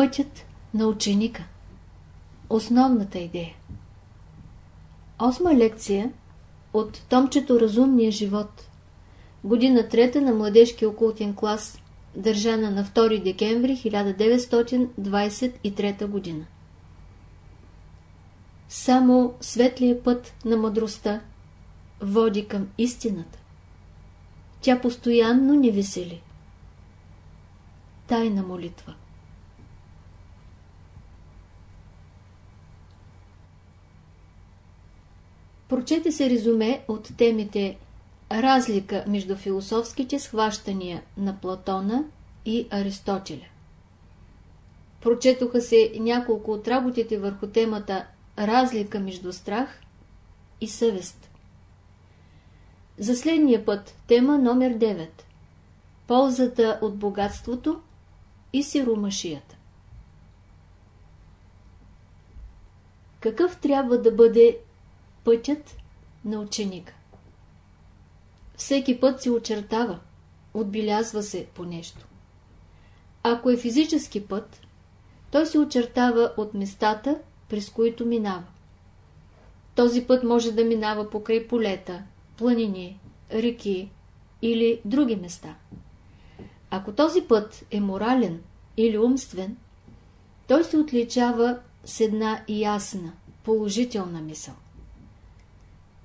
Пътят на ученика. Основната идея. Осма лекция от Томчето Разумния живот. Година трета на младежки окултен клас Държана на 2 декември 1923 година. Само светлия път на мъдростта води към истината. Тя постоянно ни весели. Тайна молитва Прочете се резюме от темите Разлика между философските схващания на Платона и Аристотеля. Прочетоха се няколко от работите върху темата Разлика между страх и съвест. За следния път тема номер 9 Ползата от богатството и сиромашията. Какъв трябва да бъде пътят на ученика. Всеки път се очертава, отбелязва се по нещо. Ако е физически път, той се очертава от местата, през които минава. Този път може да минава покрай полета, планини, реки или други места. Ако този път е морален или умствен, той се отличава с една ясна, положителна мисъл.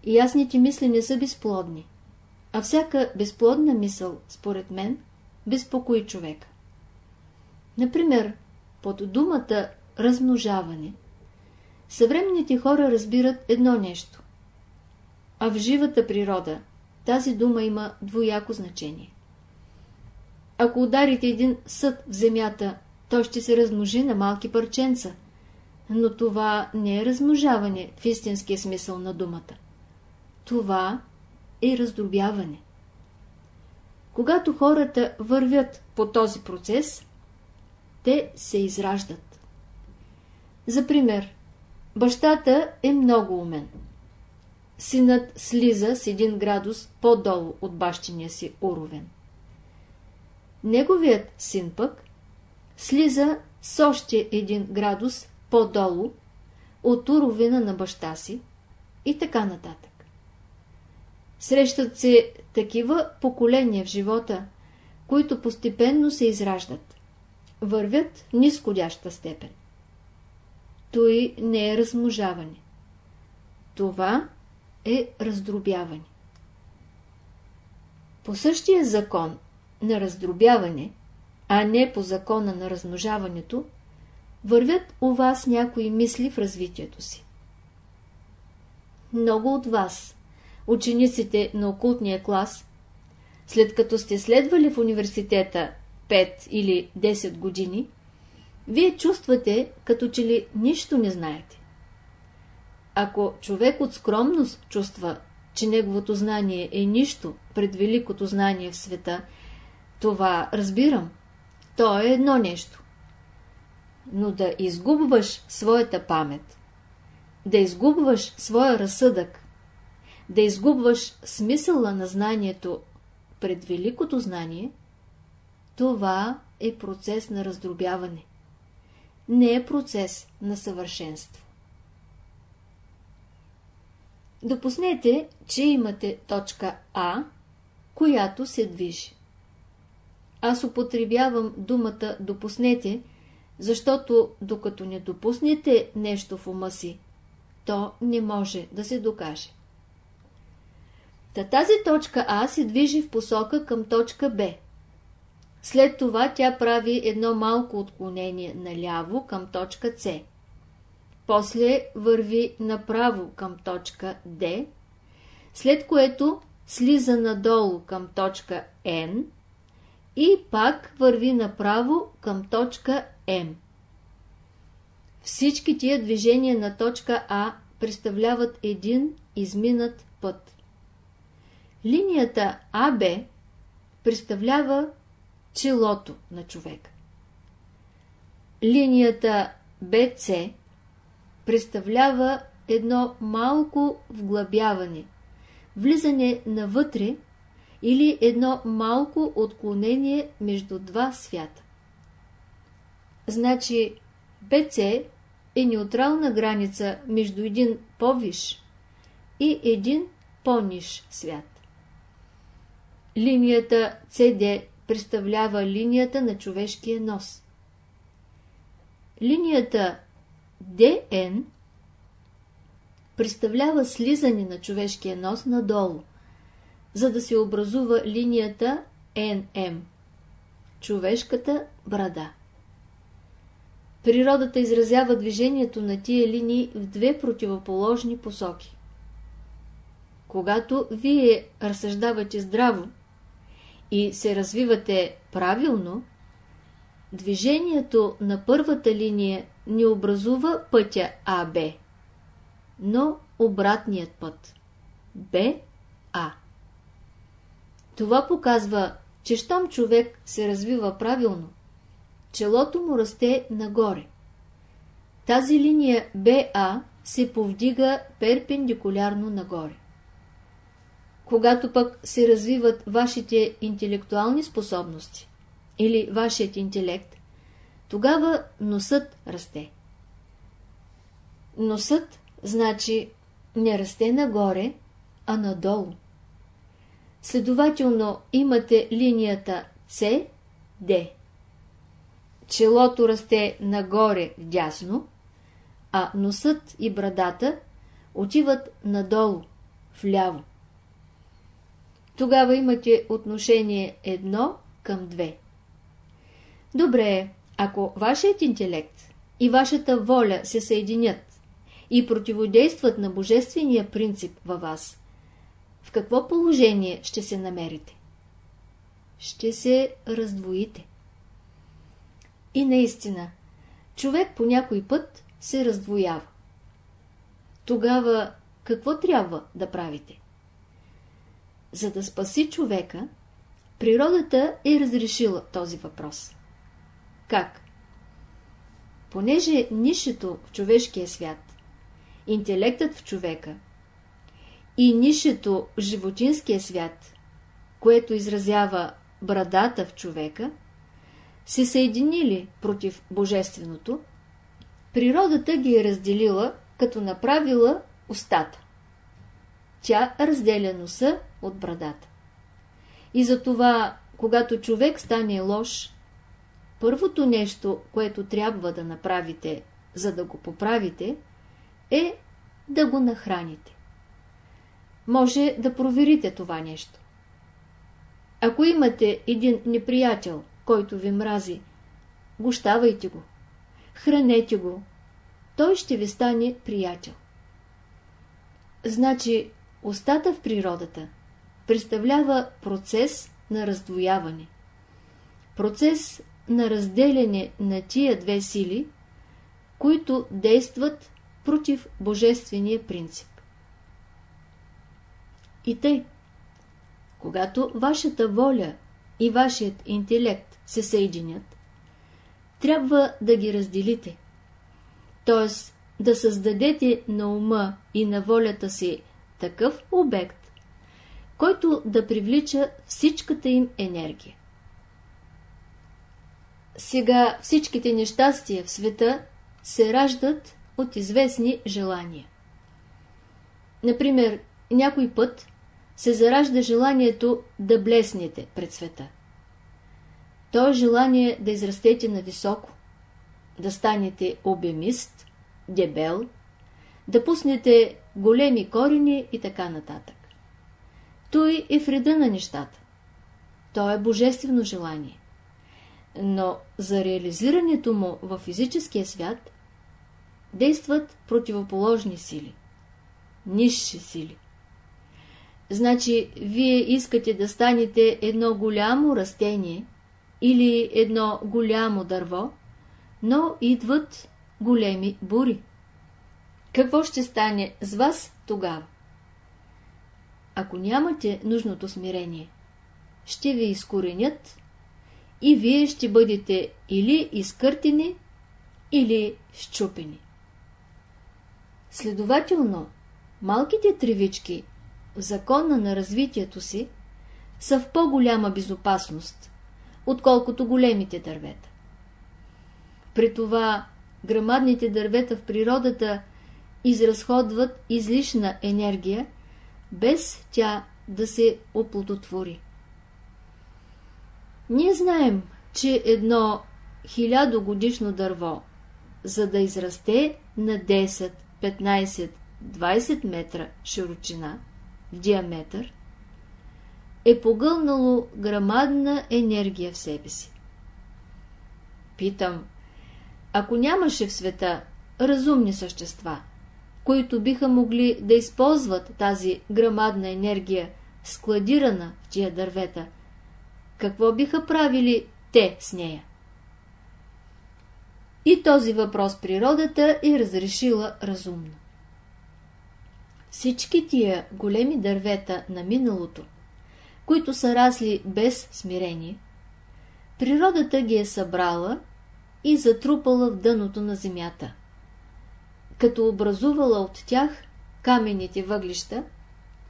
Ясните мисли не са безплодни, а всяка безплодна мисъл, според мен, безпокои човека. Например, под думата размножаване, съвременните хора разбират едно нещо, а в живата природа тази дума има двояко значение. Ако ударите един съд в земята, той ще се размножи на малки парченца, но това не е размножаване в истинския смисъл на думата. Това е раздробяване. Когато хората вървят по този процес, те се израждат. За пример, бащата е много умен. Синът слиза с един градус по-долу от бащиния си уровен. Неговият син пък слиза с още един градус по-долу от уровена на баща си и така нататък. Срещат се такива поколения в живота, които постепенно се израждат. Вървят нисходяща степен. Той не е размножаване. Това е раздробяване. По същия закон на раздробяване, а не по закона на размножаването, вървят у вас някои мисли в развитието си. Много от вас учениците на окултния клас, след като сте следвали в университета 5 или 10 години, вие чувствате, като че ли нищо не знаете. Ако човек от скромност чувства, че неговото знание е нищо пред великото знание в света, това разбирам. То е едно нещо. Но да изгубваш своята памет, да изгубваш своя разсъдък, да изгубваш смисъла на знанието пред великото знание, това е процес на раздробяване. Не е процес на съвършенство. Допуснете, че имате точка А, която се движи. Аз употребявам думата допуснете, защото докато не допуснете нещо в ума си, то не може да се докаже. Та тази точка А се движи в посока към точка Б. След това тя прави едно малко отклонение наляво към точка С. После върви направо към точка Д, след което слиза надолу към точка Н и пак върви направо към точка М. Всички тия движения на точка А представляват един изминат път. Линията АБ представлява челото на човека. Линията БЦ представлява едно малко вглъбяване, влизане навътре или едно малко отклонение между два свята. Значи БЦ е неутрална граница между един по-виш и един по-ниш свят. Линията CD представлява линията на човешкия нос. Линията DN представлява слизане на човешкия нос надолу, за да се образува линията NM – човешката брада. Природата изразява движението на тия линии в две противоположни посоки. Когато вие разсъждавате здраво и се развивате правилно, движението на първата линия не образува пътя АБ, но обратният път БА. Това показва, че щом човек се развива правилно, челото му расте нагоре. Тази линия БА се повдига перпендикулярно нагоре. Когато пък се развиват вашите интелектуални способности или вашият интелект, тогава носът расте. Носът значи не расте нагоре, а надолу. Следователно имате линията CD. Челото расте нагоре вдясно, а носът и брадата отиват надолу, вляво. Тогава имате отношение едно към две. Добре ако вашият интелект и вашата воля се съединят и противодействат на божествения принцип във вас, в какво положение ще се намерите? Ще се раздвоите. И наистина, човек по някой път се раздвоява. Тогава какво трябва да правите? За да спаси човека, природата е разрешила този въпрос. Как? Понеже нишето в човешкия свят, интелектът в човека и нишето в животинския свят, което изразява брадата в човека, се съединили против Божественото, природата ги е разделила, като направила устата. Тя разделя носа от брадата. И затова, когато човек стане лош, първото нещо, което трябва да направите, за да го поправите, е да го нахраните. Може да проверите това нещо. Ако имате един неприятел, който ви мрази, гощавайте го, хранете го, той ще ви стане приятел. Значи, устата в природата представлява процес на раздвояване. Процес на разделяне на тия две сили, които действат против божествения принцип. И тъй, когато вашата воля и вашият интелект се съединят, трябва да ги разделите, т.е. да създадете на ума и на волята си такъв обект, който да привлича всичката им енергия. Сега всичките нещастия в света се раждат от известни желания. Например, някой път се заражда желанието да блеснете пред света. То е желание да израстете на високо, да станете обемист, дебел, да пуснете големи корени и така нататък. Той е вреда на нещата. То е божествено желание. Но за реализирането му в физическия свят действат противоположни сили. Нисши сили. Значи, вие искате да станете едно голямо растение или едно голямо дърво, но идват големи бури. Какво ще стане с вас тогава? Ако нямате нужното смирение, ще ви изкоренят и вие ще бъдете или изкъртени, или щупени. Следователно, малките тривички в закона на развитието си са в по-голяма безопасност, отколкото големите дървета. При това грамадните дървета в природата изразходват излишна енергия, без тя да се оплодотвори. Ние знаем, че едно хилядогодишно дърво, за да израсте на 10, 15, 20 метра широчина в диаметър, е погълнало грамадна енергия в себе си. Питам, ако нямаше в света разумни същества, които биха могли да използват тази грамадна енергия, складирана в тия дървета, какво биха правили те с нея? И този въпрос природата е разрешила разумно. Всички тия големи дървета на миналото, които са расли без смирение, природата ги е събрала и затрупала в дъното на земята, като образувала от тях каменните въглища,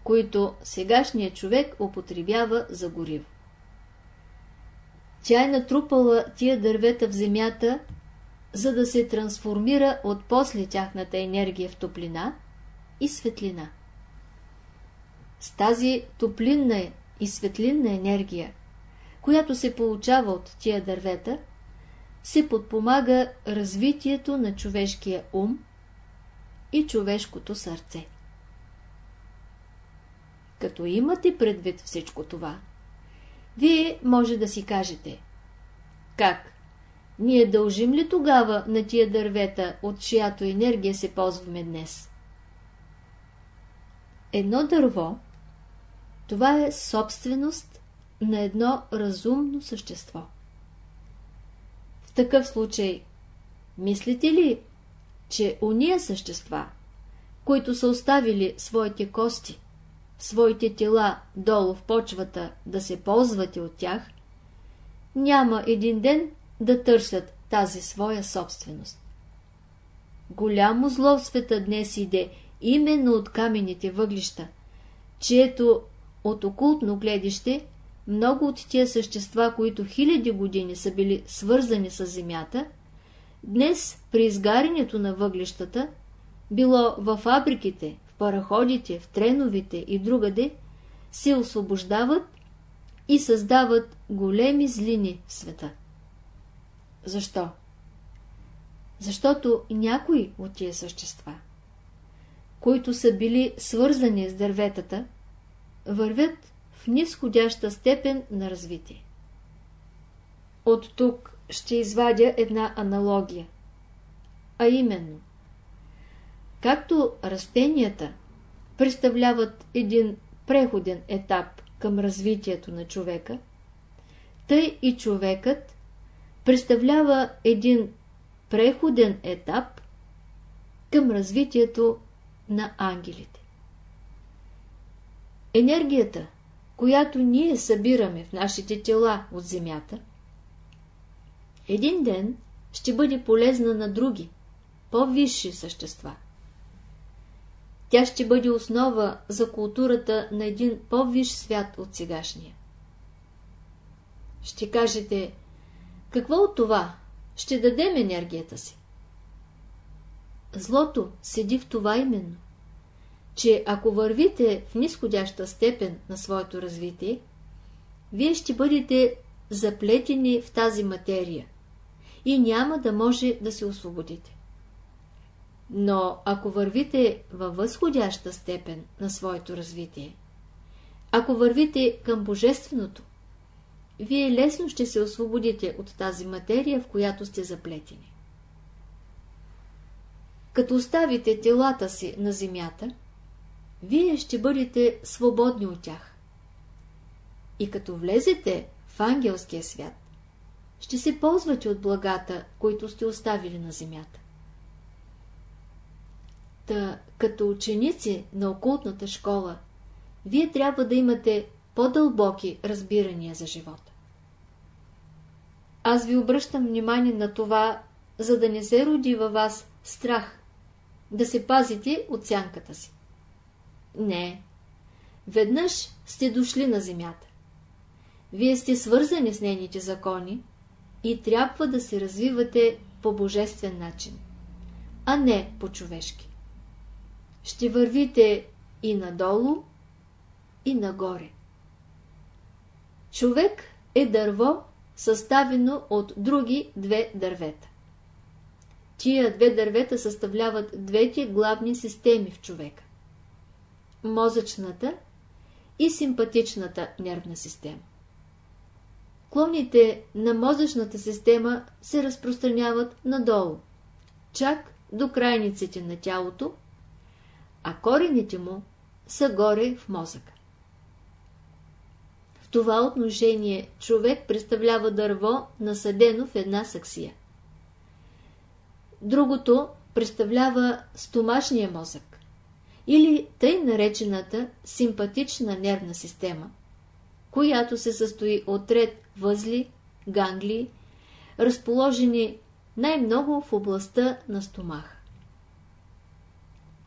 които сегашният човек употребява за гориво. Тя е натрупала тия дървета в земята, за да се трансформира от после тяхната енергия в топлина и светлина. С тази топлинна и светлинна енергия, която се получава от тия дървета, се подпомага развитието на човешкия ум и човешкото сърце. Като имате предвид всичко това, вие може да си кажете Как? Ние дължим ли тогава на тия дървета, от чиято енергия се ползваме днес? Едно дърво, това е собственост на едно разумно същество. В такъв случай, мислите ли, че уния същества, които са оставили своите кости, своите тела долу в почвата да се ползвате от тях, няма един ден да търсят тази своя собственост. Голямо зло в света днес иде именно от камените въглища, чието от окултно гледище много от тия същества, които хиляди години са били свързани с Земята, днес при изгарянето на въглищата, било във фабриките, в параходите, в треновите и другаде, се освобождават и създават големи злини в света. Защо? Защото някои от тия същества, които са били свързани с дърветата, вървят в нисходяща степен на развитие. От тук ще извадя една аналогия, а именно, както растенията представляват един преходен етап към развитието на човека, тъй и човекът представлява един преходен етап към развитието на ангелите. Енергията, която ние събираме в нашите тела от Земята, един ден ще бъде полезна на други, по-висши същества. Тя ще бъде основа за културата на един по-висш свят от сегашния. Ще кажете, какво от това? Ще дадем енергията си. Злото седи в това именно, че ако вървите в нисходяща степен на своето развитие, вие ще бъдете заплетени в тази материя и няма да може да се освободите. Но ако вървите във възходяща степен на своето развитие, ако вървите към Божественото, вие лесно ще се освободите от тази материя, в която сте заплетени. Като оставите телата си на земята, вие ще бъдете свободни от тях. И като влезете в ангелския свят, ще се ползвате от благата, които сте оставили на земята. Та, като ученици на окултната школа, вие трябва да имате по-дълбоки разбирания за живота. Аз ви обръщам внимание на това, за да не се роди във вас страх, да се пазите от сянката си. Не, веднъж сте дошли на земята. Вие сте свързани с нейните закони и трябва да се развивате по божествен начин, а не по-човешки. Ще вървите и надолу, и нагоре. Човек е дърво, съставено от други две дървета. Тия две дървета съставляват двете главни системи в човека. Мозъчната и симпатичната нервна система. Клоните на мозъчната система се разпространяват надолу, чак до крайниците на тялото, а корените му са горе в мозъка. В това отношение човек представлява дърво, насъдено в една саксия. Другото представлява стомашния мозък или тъй наречената симпатична нервна система, която се състои от ред възли, ганглии, разположени най-много в областта на стомаха.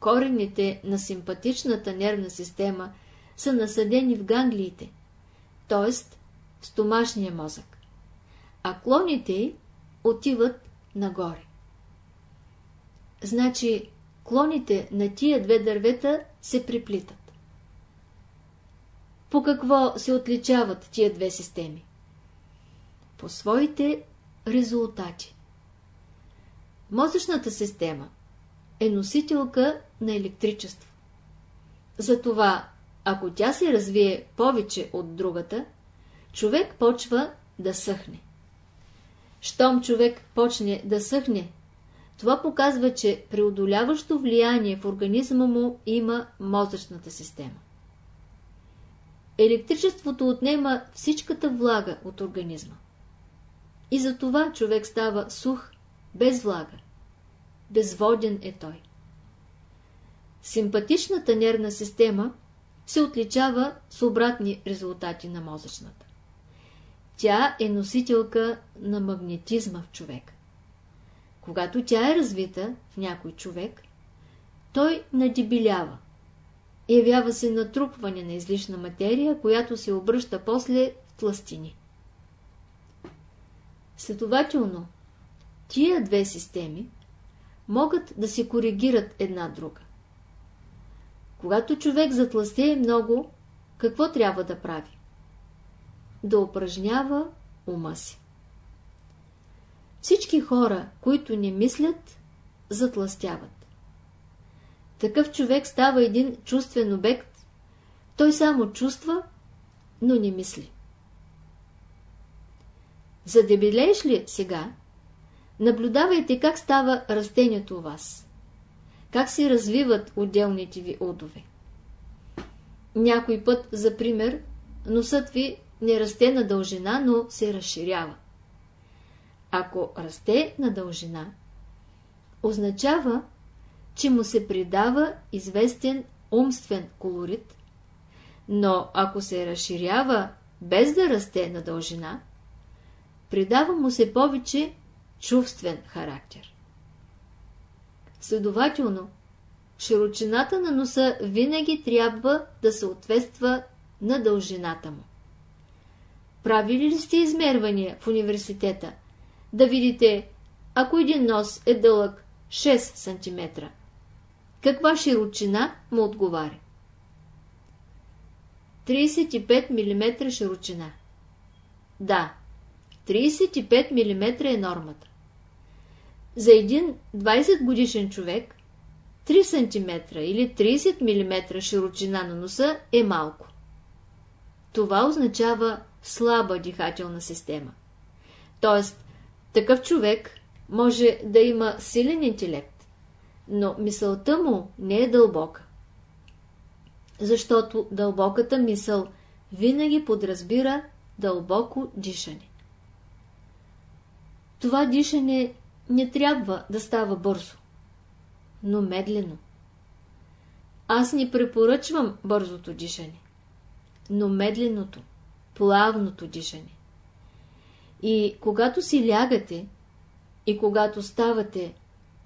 Корените на симпатичната нервна система са насъдени в ганглиите, т.е. в стомашния мозък, а клоните й отиват нагоре. Значи клоните на тия две дървета се приплитат. По какво се отличават тия две системи? По своите резултати. Мозъчната система е носителка на електричество. Затова, ако тя се развие повече от другата, човек почва да съхне. Щом човек почне да съхне, това показва, че преодоляващо влияние в организма му има мозъчната система. Електричеството отнема всичката влага от организма. И за това човек става сух, без влага. Безводен е той. Симпатичната нервна система се отличава с обратни резултати на мозъчната. Тя е носителка на магнетизма в човека. Когато тя е развита в някой човек, той надебилява. Явява се натрупване на излишна материя, която се обръща после в тластини. Следователно, тия две системи могат да се коригират една друга. Когато човек затластее много, какво трябва да прави? Да упражнява ума си. Всички хора, които не мислят, затластяват. Такъв човек става един чувствен обект, той само чувства, но не мисли. Задебелееш ли сега, наблюдавайте как става растението у вас. Как се развиват отделните ви удове. Някой път, за пример, носът ви не расте на дължина, но се разширява. Ако расте на дължина, означава, че му се придава известен умствен колорит, но ако се разширява без да расте на дължина, придава му се повече чувствен характер. Следователно, широчината на носа винаги трябва да съответства на дължината му. Правили ли сте измервания в университета – да видите, ако един нос е дълъг 6 см, каква широчина му отговаря? 35 мм широчина. Да, 35 мм е нормата. За един 20 годишен човек 3 см или 30 мм широчина на носа е малко. Това означава слаба дихателна система. Тоест, такъв човек може да има силен интелект, но мисълта му не е дълбока. Защото дълбоката мисъл винаги подразбира дълбоко дишане. Това дишане не трябва да става бързо, но медлено. Аз ни препоръчвам бързото дишане, но медленото, плавното дишане. И когато си лягате и когато ставате,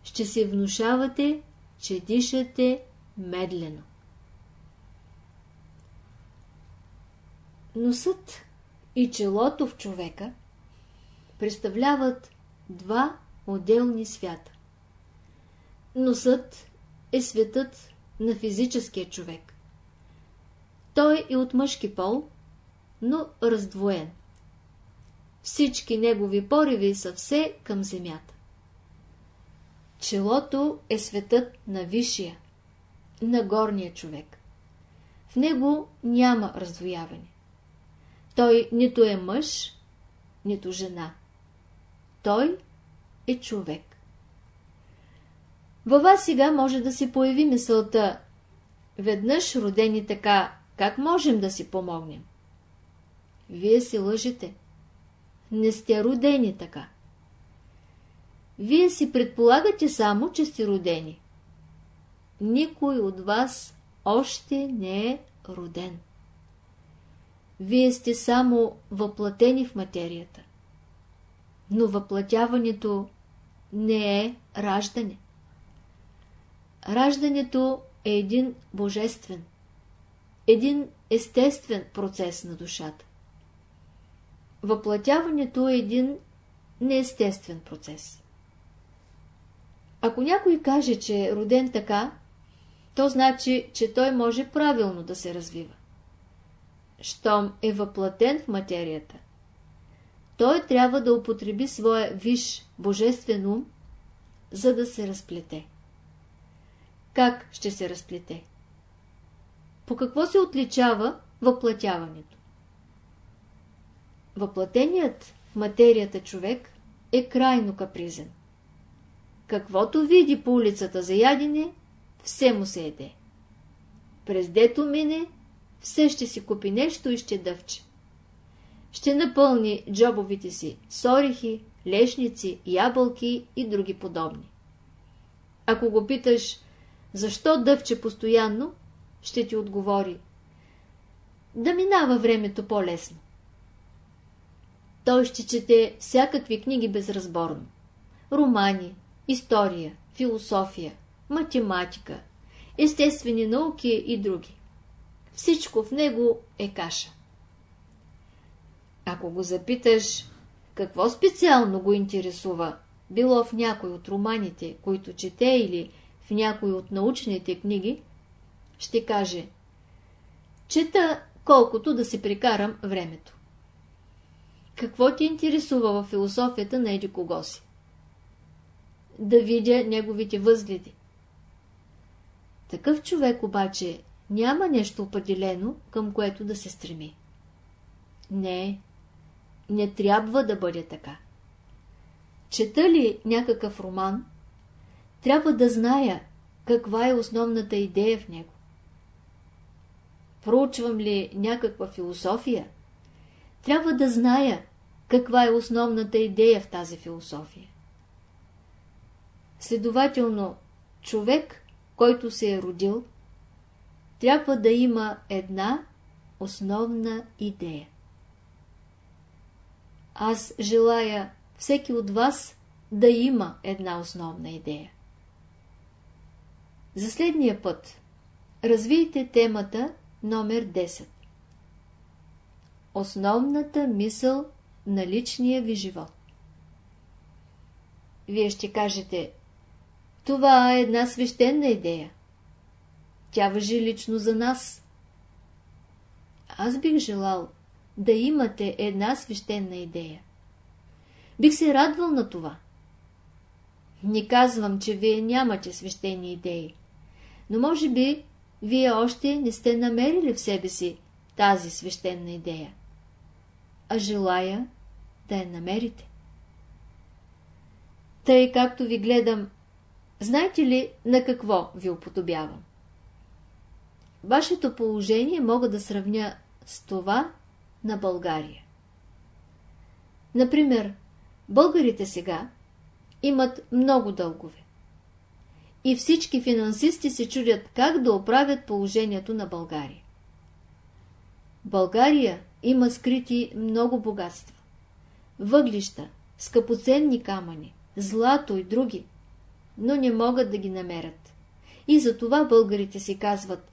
ще се внушавате, че дишате медлено. Носът и челото в човека представляват два отделни свята. Носът е светът на физическия човек. Той е от мъжки пол, но раздвоен. Всички негови пориви са все към земята. Челото е светът на висшия, на горния човек. В него няма раздвояване. Той нито е мъж, нито жена. Той е човек. Във вас сега може да се появи мисълта веднъж родени така, как можем да си помогнем? Вие се лъжете. Не сте родени така. Вие си предполагате само, че сте родени. Никой от вас още не е роден. Вие сте само въплатени в материята. Но въплатяването не е раждане. Раждането е един божествен, един естествен процес на душата. Въплатяването е един неестествен процес. Ако някой каже, че е роден така, то значи, че той може правилно да се развива. Щом е въплатен в материята, той трябва да употреби своя виш божествен ум, за да се разплете. Как ще се разплете? По какво се отличава въплатяването? Въплатеният в материята човек е крайно капризен. Каквото види по улицата за ядене, все му се еде. През дето мине, все ще си купи нещо и ще дъвче. Ще напълни джобовите си с орехи, лешници, ябълки и други подобни. Ако го питаш, защо дъвче постоянно, ще ти отговори. Да минава времето по-лесно. Той ще чете всякакви книги безразборно. Романи, история, философия, математика, естествени науки и други. Всичко в него е каша. Ако го запиташ какво специално го интересува, било в някой от романите, които чете или в някой от научните книги, ще каже Чета колкото да си прикарам времето. Какво ти интересува в философията на еди кого си? Да видя неговите възгледи. Такъв човек обаче няма нещо определено, към което да се стреми. Не, не трябва да бъде така. Чета ли някакъв роман, трябва да зная каква е основната идея в него. Проучвам ли някаква философия, трябва да зная каква е основната идея в тази философия. Следователно, човек, който се е родил, трябва да има една основна идея. Аз желая всеки от вас да има една основна идея. За следния път развийте темата номер 10. Основната мисъл на личния ви живот. Вие ще кажете, това е една свещена идея. Тя въжи лично за нас. Аз бих желал да имате една свещена идея. Бих се радвал на това. Не казвам, че вие нямате свещени идеи, но може би вие още не сте намерили в себе си тази свещена идея. А желая да я намерите. Тъй както ви гледам, знаете ли на какво ви уподобявам? Вашето положение мога да сравня с това на България. Например, българите сега имат много дългове. И всички финансисти се чудят как да оправят положението на България. България има скрити много богатства. Въглища, скъпоценни камъни, злато и други, но не могат да ги намерят. И затова българите си казват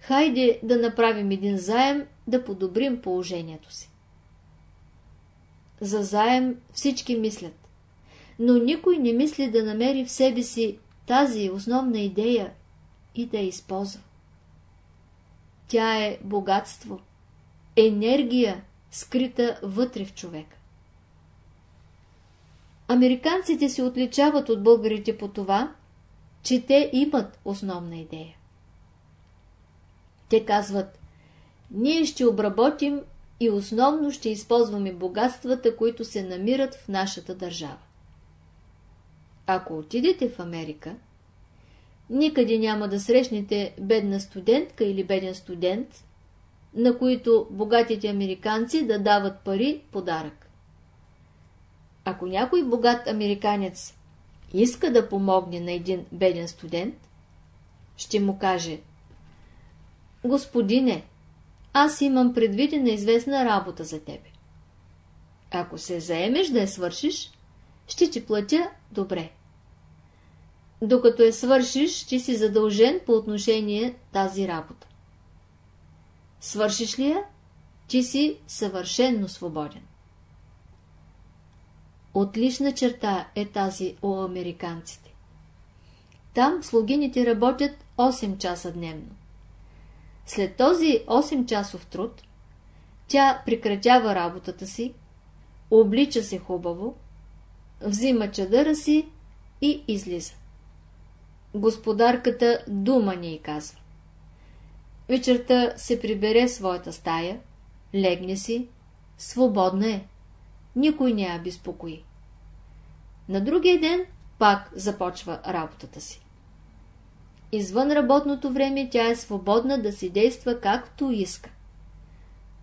Хайде да направим един заем, да подобрим положението си. За заем всички мислят. но никой не мисли да намери в себе си тази основна идея и да я използва. Тя е богатство, енергия, скрита вътре в човека. Американците се отличават от българите по това, че те имат основна идея. Те казват, ние ще обработим и основно ще използваме богатствата, които се намират в нашата държава. Ако отидете в Америка, никъде няма да срещнете бедна студентка или беден студент, на които богатите американци да дават пари подарък. Ако някой богат американец иска да помогне на един беден студент, ще му каже Господине, аз имам предвидена известна работа за тебе. Ако се заемеш да я свършиш, ще ти платя добре. Докато я свършиш, ще си задължен по отношение тази работа. Свършиш ли я, ти си съвършенно свободен. Отлична черта е тази у американците. Там слугините работят 8 часа дневно. След този 8 часов труд, тя прекратява работата си, облича се хубаво, взима чадъра си и излиза. Господарката дума ни казва. Вечерта се прибере своята стая, легне си, свободна е, никой не я безпокои. На другия ден пак започва работата си. Извън работното време тя е свободна да си действа както иска.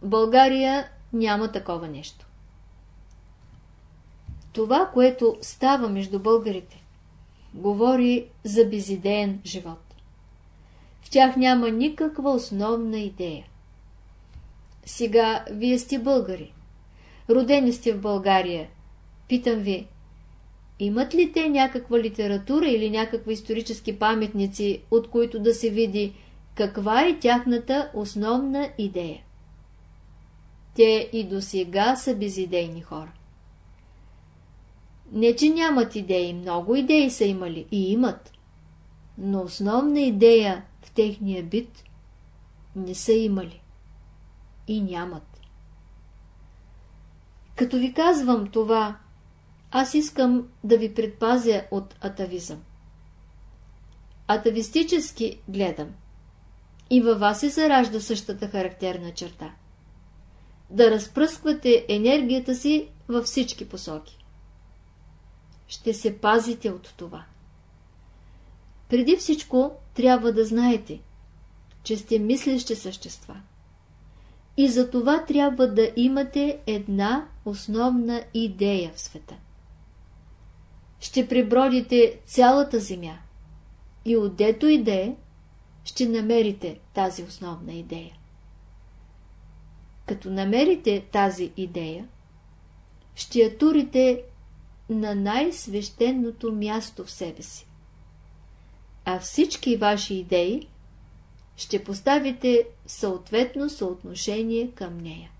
България няма такова нещо. Това, което става между българите, говори за безидеен живот. В тях няма никаква основна идея. Сега вие сте българи. Родени сте в България. Питам ви, имат ли те някаква литература или някакви исторически паметници, от които да се види каква е тяхната основна идея? Те и до сега са безидейни хора. Не, че нямат идеи, много идеи са имали и имат, но основна идея в техния бит не са имали и нямат. Като ви казвам това, аз искам да ви предпазя от атавизъм. Атавистически гледам. И във вас се заражда същата характерна черта. Да разпръсквате енергията си във всички посоки. Ще се пазите от това. Преди всичко трябва да знаете, че сте мислещи същества. И за това трябва да имате една основна идея в света ще пребродите цялата земя и отдето иде, ще намерите тази основна идея. Като намерите тази идея, ще я турите на най-свещеното място в себе си. А всички ваши идеи ще поставите съответно съотношение към нея.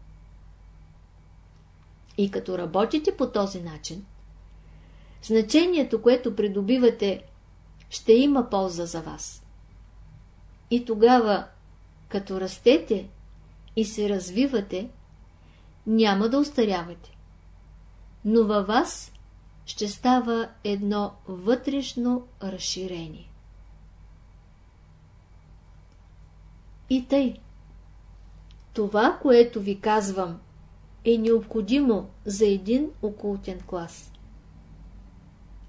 И като работите по този начин, значението, което придобивате, ще има полза за вас. И тогава, като растете и се развивате, няма да устарявате. Но във вас ще става едно вътрешно разширение. И тъй. Това, което ви казвам, е необходимо за един окултен клас.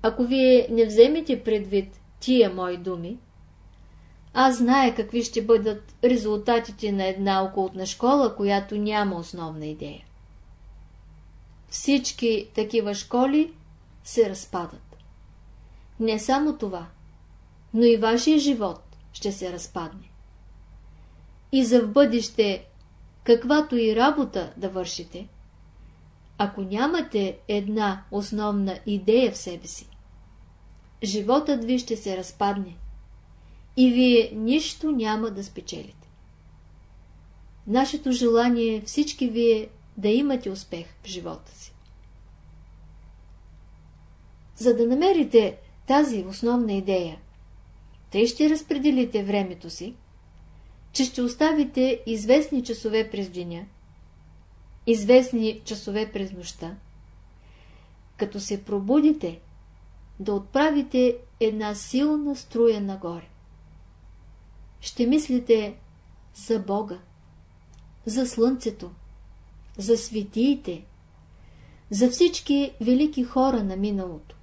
Ако вие не вземете предвид тия мои думи, аз зная какви ще бъдат резултатите на една окултна школа, която няма основна идея. Всички такива школи се разпадат. Не само това, но и вашия живот ще се разпадне. И за в бъдеще, каквато и работа да вършите, ако нямате една основна идея в себе си, животът ви ще се разпадне и вие нищо няма да спечелите. Нашето желание е всички вие да имате успех в живота си. За да намерите тази основна идея, тъй ще разпределите времето си, че ще оставите известни часове през деня, известни часове през нощта. Като се пробудите, да отправите една силна струя нагоре. Ще мислите за Бога, за Слънцето, за светиите, за всички велики хора на миналото,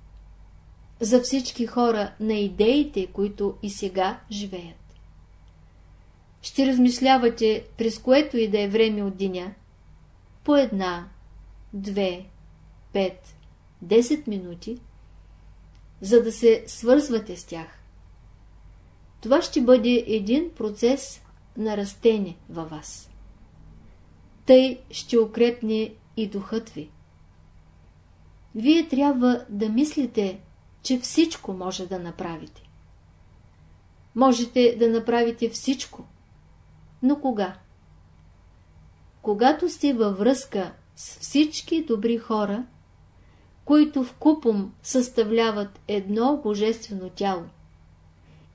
за всички хора на идеите, които и сега живеят. Ще размишлявате през което и да е време от деня, по една, две, пет, десет минути, за да се свързвате с тях. Това ще бъде един процес на растение във вас. Тъй ще укрепне и духът ви. Вие трябва да мислите, че всичко може да направите. Можете да направите всичко, но кога? Когато сте във връзка с всички добри хора, които в купом съставляват едно божествено тяло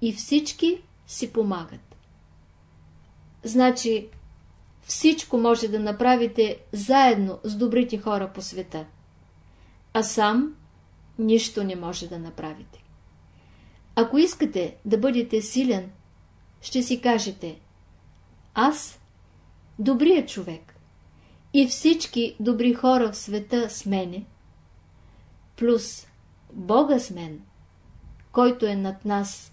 и всички си помагат. Значи, всичко може да направите заедно с добрите хора по света, а сам нищо не може да направите. Ако искате да бъдете силен, ще си кажете Аз, добрият човек, и всички добри хора в света с мене, плюс Бога с мен, който е над нас,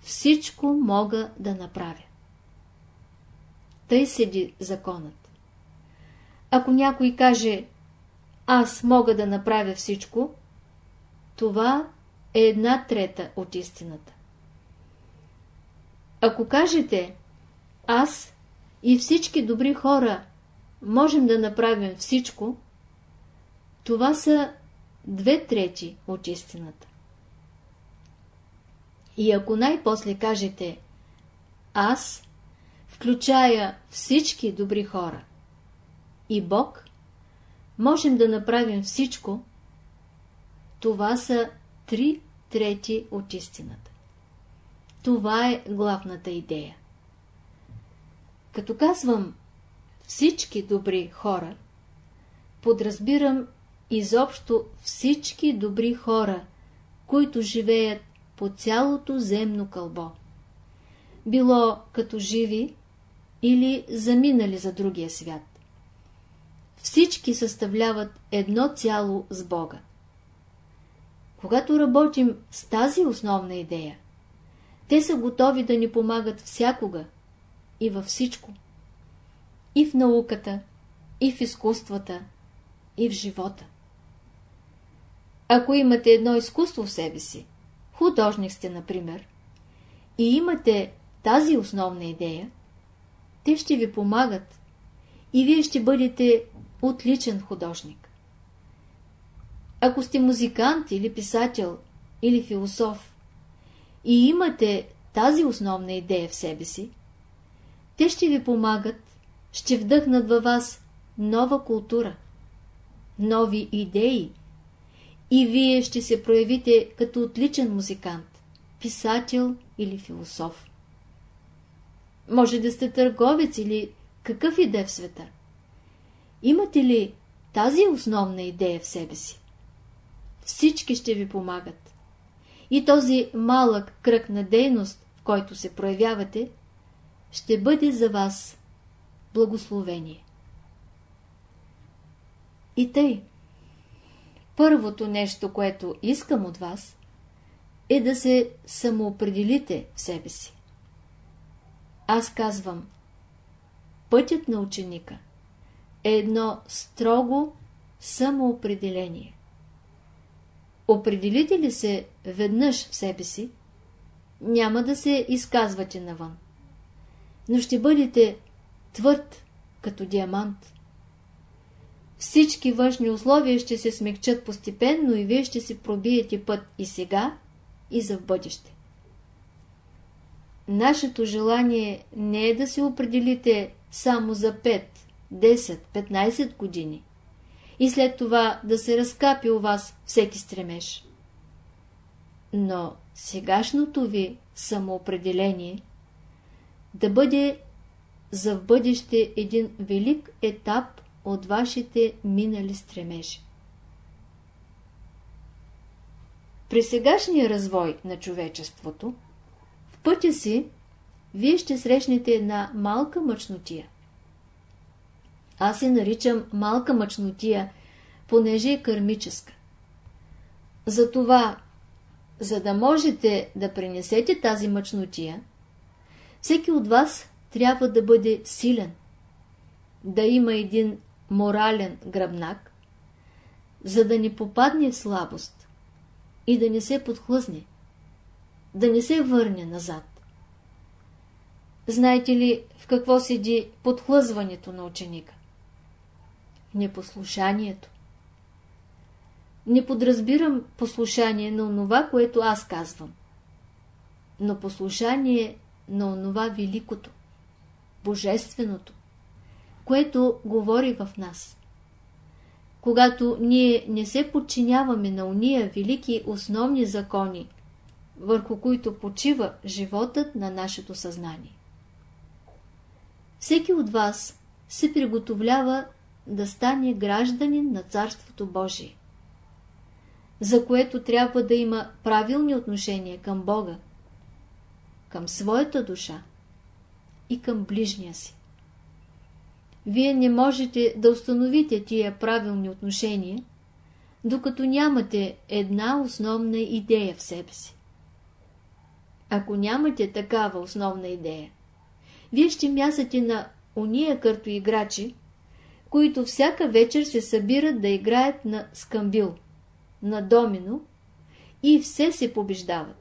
всичко мога да направя. Тъй седи законът. Ако някой каже, аз мога да направя всичко, това е една трета от истината. Ако кажете, аз и всички добри хора можем да направим всичко, това са две трети от истината. И ако най-после кажете аз, включая всички добри хора и Бог, можем да направим всичко, това са три трети от истината. Това е главната идея. Като казвам всички добри хора, подразбирам изобщо всички добри хора, които живеят по цялото земно кълбо. Било като живи или заминали за другия свят. Всички съставляват едно цяло с Бога. Когато работим с тази основна идея, те са готови да ни помагат всякога и във всичко. И в науката, и в изкуствата, и в живота. Ако имате едно изкуство в себе си, художник сте, например, и имате тази основна идея, те ще ви помагат и вие ще бъдете отличен художник. Ако сте музикант или писател или философ и имате тази основна идея в себе си, те ще ви помагат, ще вдъхнат във вас нова култура, нови идеи и вие ще се проявите като отличен музикант, писател или философ. Може да сте търговец или какъв и да е в света. Имате ли тази основна идея в себе си? Всички ще ви помагат. И този малък кръг на дейност, в който се проявявате, ще бъде за вас благословение. И тъй, първото нещо, което искам от вас, е да се самоопределите в себе си. Аз казвам, пътят на ученика е едно строго самоопределение. Определите ли се веднъж в себе си, няма да се изказвате навън, но ще бъдете твърд като диамант. Всички външни условия ще се смекчат постепенно и вие ще си пробиете път и сега, и за в бъдеще. Нашето желание не е да се определите само за 5, 10, 15 години и след това да се разкапи у вас всеки стремеж. но сегашното ви самоопределение да бъде за в бъдеще един велик етап от вашите минали стремежи. При сегашния развой на човечеството, в пътя си, вие ще срещнете една малка мъчнотия. Аз се наричам малка мъчнотия, понеже е кърмическа. Затова, за да можете да пренесете тази мъчнотия, всеки от вас трябва да бъде силен, да има един морален гръбнак, за да не попадне в слабост и да не се подхлъзне, да не се върне назад. Знаете ли в какво седи подхлъзването на ученика? Непослушанието. Не подразбирам послушание на онова, което аз казвам, но послушание на онова великото, божественото, което говори в нас. Когато ние не се подчиняваме на уния велики основни закони, върху които почива животът на нашето съзнание. Всеки от вас се приготовлява да стане гражданин на Царството Божие, за което трябва да има правилни отношения към Бога, към своята душа и към ближния си. Вие не можете да установите тия правилни отношения, докато нямате една основна идея в себе си. Ако нямате такава основна идея, вие ще мясате на уния играчи, които всяка вечер се събират да играят на скамбил, на домино и все се побеждават.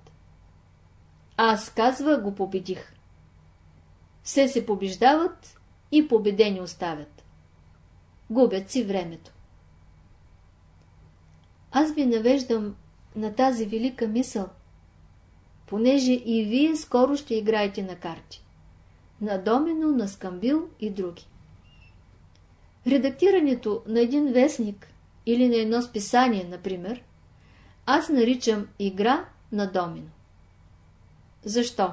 Аз, казва, го победих. Все се побеждават и победени оставят. Губят си времето. Аз ви навеждам на тази велика мисъл, понеже и вие скоро ще играете на карти. На домино, на скамбил и други. Редактирането на един вестник или на едно списание, например, аз наричам игра на домино. Защо?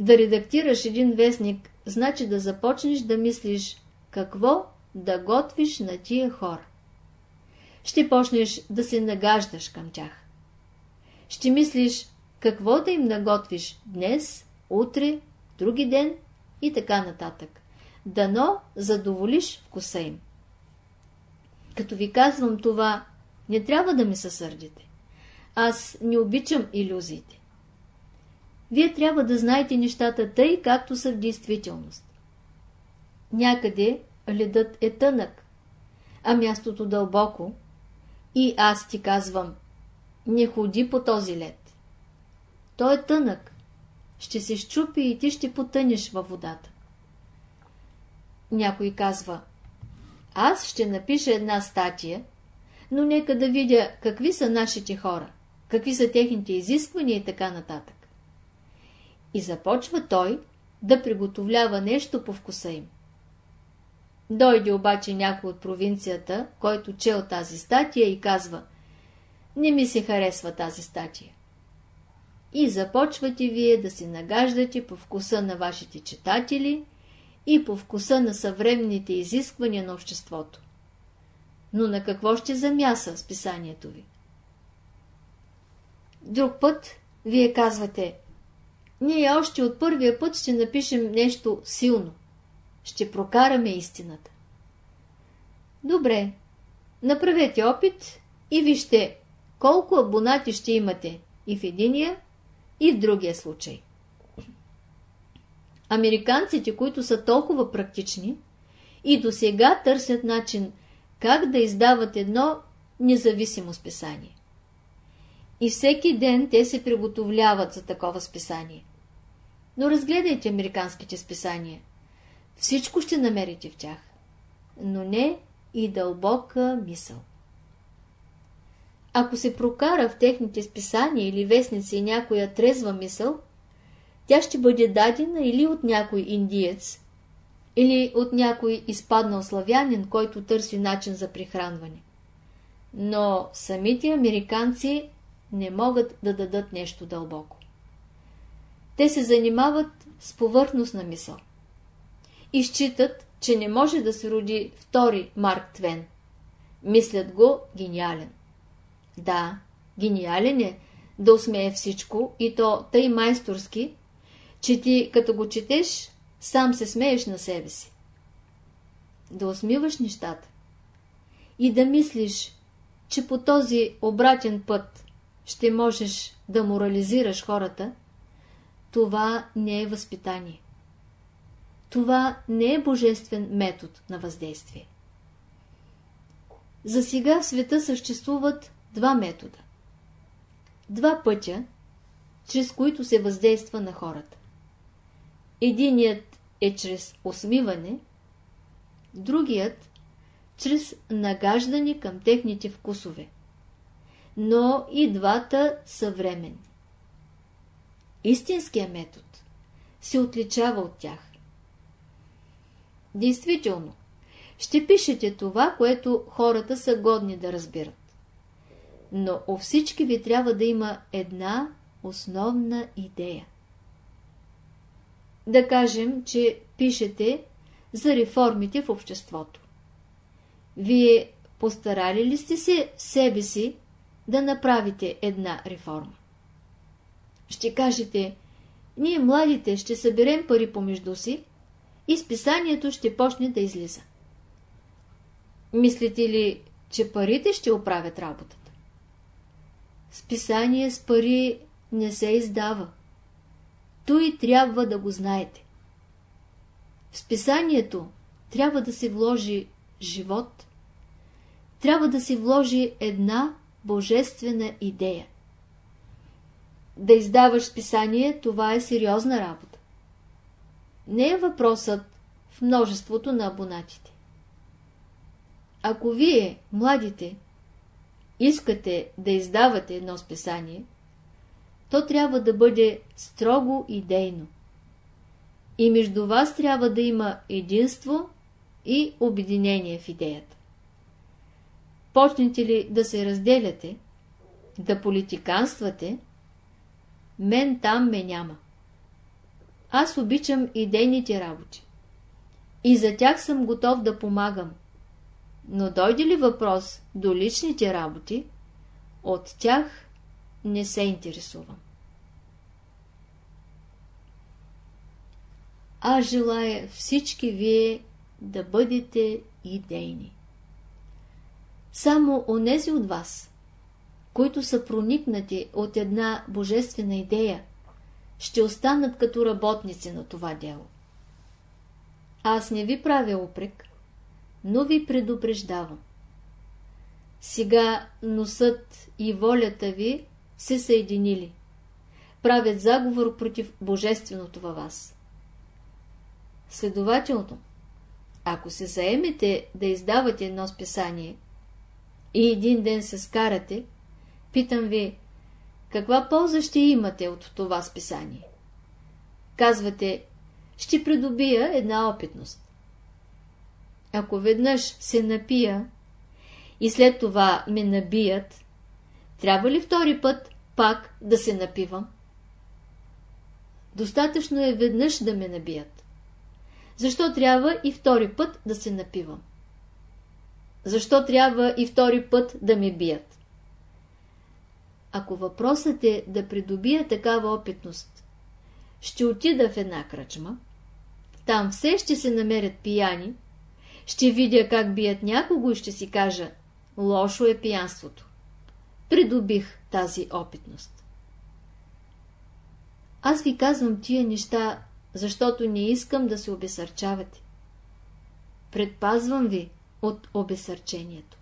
Да редактираш един вестник, значи да започнеш да мислиш какво да готвиш на тия хора. Ще почнеш да се нагаждаш към тях. Ще мислиш какво да им наготвиш днес, утре, други ден и така нататък. Дано задоволиш вкуса им. Като ви казвам това, не трябва да ми се сърдите. Аз не обичам иллюзиите. Вие трябва да знаете нещата тъй, както са в действителност. Някъде ледът е тънък, а мястото дълбоко, и аз ти казвам, не ходи по този лед. Той е тънък, ще се щупи и ти ще потънеш във водата. Някой казва, аз ще напиша една статия, но нека да видя какви са нашите хора, какви са техните изисквания и така нататък. И започва той да приготовлява нещо по вкуса им. Дойде обаче някой от провинцията, който чел тази статия и казва Не ми се харесва тази статия. И започвате вие да се нагаждате по вкуса на вашите читатели и по вкуса на съвременните изисквания на обществото. Но на какво ще замяса списанието ви? Друг път вие казвате ние още от първия път ще напишем нещо силно. Ще прокараме истината. Добре, направете опит и вижте колко абонати ще имате и в единия, и в другия случай. Американците, които са толкова практични, и до сега търсят начин как да издават едно независимо списание. И всеки ден те се приготовляват за такова списание. Но разгледайте американските списания. Всичко ще намерите в тях, но не и дълбока мисъл. Ако се прокара в техните списания или вестници някоя трезва мисъл, тя ще бъде дадена или от някой индиец, или от някой изпаднал славянин, който търси начин за прихранване. Но самите американци не могат да дадат нещо дълбоко. Те се занимават с повърхностна мисъл и считат, че не може да се роди втори Марк Твен. Мислят го гениален. Да, гениален е да усмее всичко и то тъй майсторски, че ти като го четеш, сам се смееш на себе си. Да усмиваш нещата и да мислиш, че по този обратен път ще можеш да морализираш хората, това не е възпитание. Това не е божествен метод на въздействие. За сега в света съществуват два метода. Два пътя, чрез които се въздейства на хората. Единият е чрез усмиване, другият чрез нагаждане към техните вкусове. Но и двата са временни. Истинският метод се отличава от тях. Действително, ще пишете това, което хората са годни да разбират. Но у всички ви трябва да има една основна идея. Да кажем, че пишете за реформите в обществото. Вие постарали ли сте се себе си да направите една реформа? Ще кажете, ние младите ще съберем пари помежду си и списанието ще почне да излиза. Мислите ли, че парите ще оправят работата? Списание с пари не се издава. Той трябва да го знаете. В списанието трябва да се вложи живот, трябва да се вложи една божествена идея. Да издаваш списание, това е сериозна работа. Не е въпросът в множеството на абонатите. Ако вие, младите, искате да издавате едно списание, то трябва да бъде строго идейно. И между вас трябва да има единство и обединение в идеята. Почнете ли да се разделяте, да политиканствате, мен там ме няма. Аз обичам идейните работи. И за тях съм готов да помагам. Но дойде ли въпрос до личните работи, от тях не се интересувам. Аз желая всички вие да бъдете идейни. Само онези от вас, които са проникнати от една божествена идея, ще останат като работници на това дело. Аз не ви правя упрек, но ви предупреждавам. Сега носът и волята ви се съединили. Правят заговор против Божественото във вас. Следователно, ако се заемете да издавате едно списание и един ден се скарате, питам ви, каква полза ще имате от това списание? Казвате, ще придобия една опитност. Ако веднъж се напия и след това ме набият, трябва ли втори път пак да се напивам? Достатъчно е веднъж да ме набият. Защо трябва и втори път да се напивам? Защо трябва и втори път да ме бият? Ако въпросът е да придобия такава опитност, ще отида в една кръчма, там все ще се намерят пияни, ще видя как бият някого и ще си кажа, лошо е пиянството. Придобих тази опитност. Аз ви казвам тия неща, защото не искам да се обесърчавате. Предпазвам ви от обесърчението.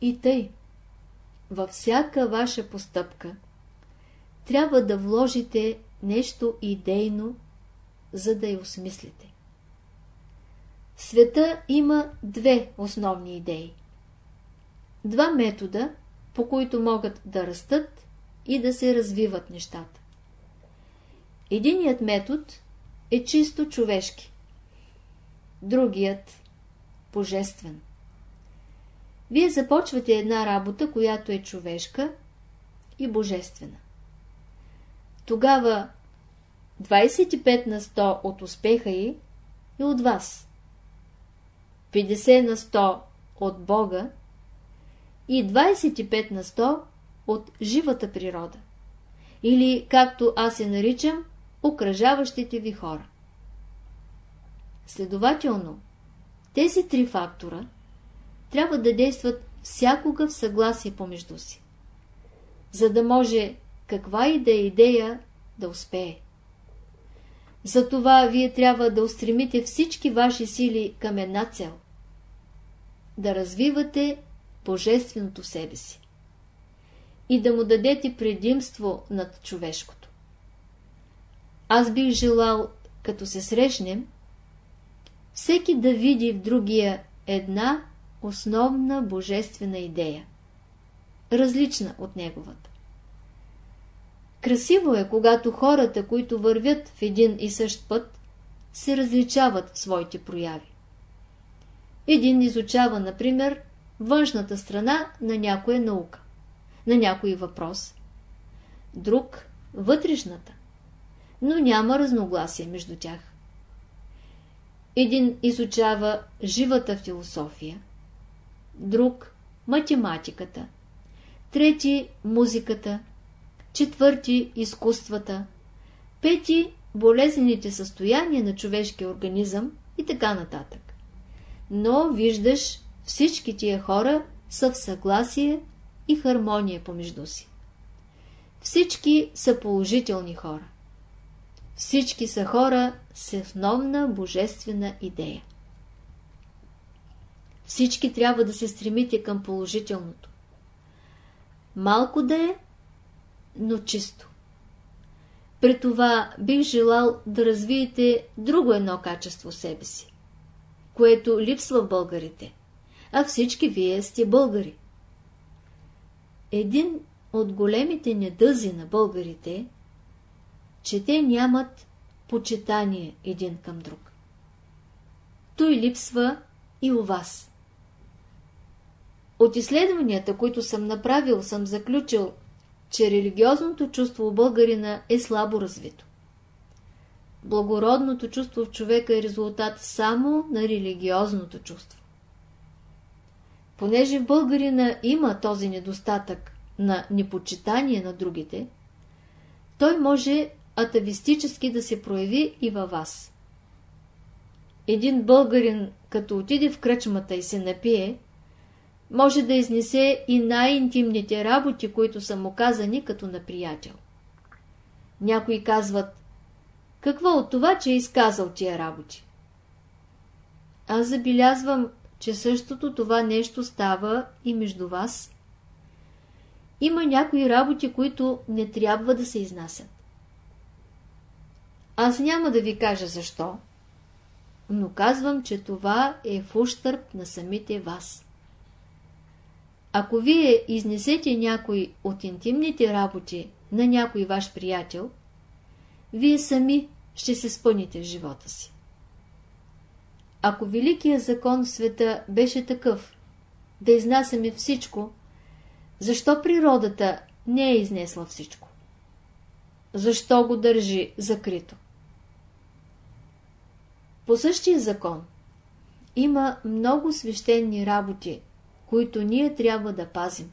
И тъй, във всяка ваша постъпка, трябва да вложите нещо идейно, за да я осмислите. Света има две основни идеи. Два метода, по които могат да растат и да се развиват нещата. Единият метод е чисто човешки, другият – божествен. Вие започвате една работа, която е човешка и божествена. Тогава 25 на 100 от успеха й е от вас. 50 на 100 от Бога и 25 на 100 от живата природа. Или, както аз я наричам, окръжаващите ви хора. Следователно, тези три фактора трябва да действат всякога в съгласие помежду си, за да може каква и да е идея да успее. Затова вие трябва да устремите всички ваши сили към една цел – да развивате божественото себе си и да му дадете предимство над човешкото. Аз бих желал, като се срещнем, всеки да види в другия една основна божествена идея, различна от неговата. Красиво е, когато хората, които вървят в един и същ път, се различават в своите прояви. Един изучава, например, външната страна на някоя наука, на някой въпрос. Друг – вътрешната, но няма разногласие между тях. Един изучава живата философия, друг – математиката, трети – музиката, четвърти – изкуствата, пети – болезнените състояния на човешкия организъм и така нататък. Но, виждаш, всички тия хора са в съгласие и хармония помежду си. Всички са положителни хора. Всички са хора с основна божествена идея. Всички трябва да се стремите към положителното. Малко да е, но чисто. При това бих желал да развиете друго едно качество себе си, което липсва в българите, а всички вие сте българи. Един от големите недъзи на българите че те нямат почитание един към друг. Той липсва и у вас. От изследванията, които съм направил, съм заключил, че религиозното чувство у българина е слабо развито. Благородното чувство в човека е резултат само на религиозното чувство. Понеже в българина има този недостатък на непочитание на другите, той може атавистически да се прояви и във вас. Един българин, като отиде в кръчмата и се напие, може да изнесе и най-интимните работи, които са му казани като на приятел. Някои казват, какво от това, че е изказал тия работи? Аз забелязвам, че същото това нещо става и между вас. Има някои работи, които не трябва да се изнасят. Аз няма да ви кажа защо, но казвам, че това е в ущърп на самите вас. Ако вие изнесете някой от интимните работи на някой ваш приятел, вие сами ще се спъните в живота си. Ако великият закон в света беше такъв, да изнасяме всичко, защо природата не е изнесла всичко? Защо го държи закрито? По същия закон има много свещени работи, които ние трябва да пазим.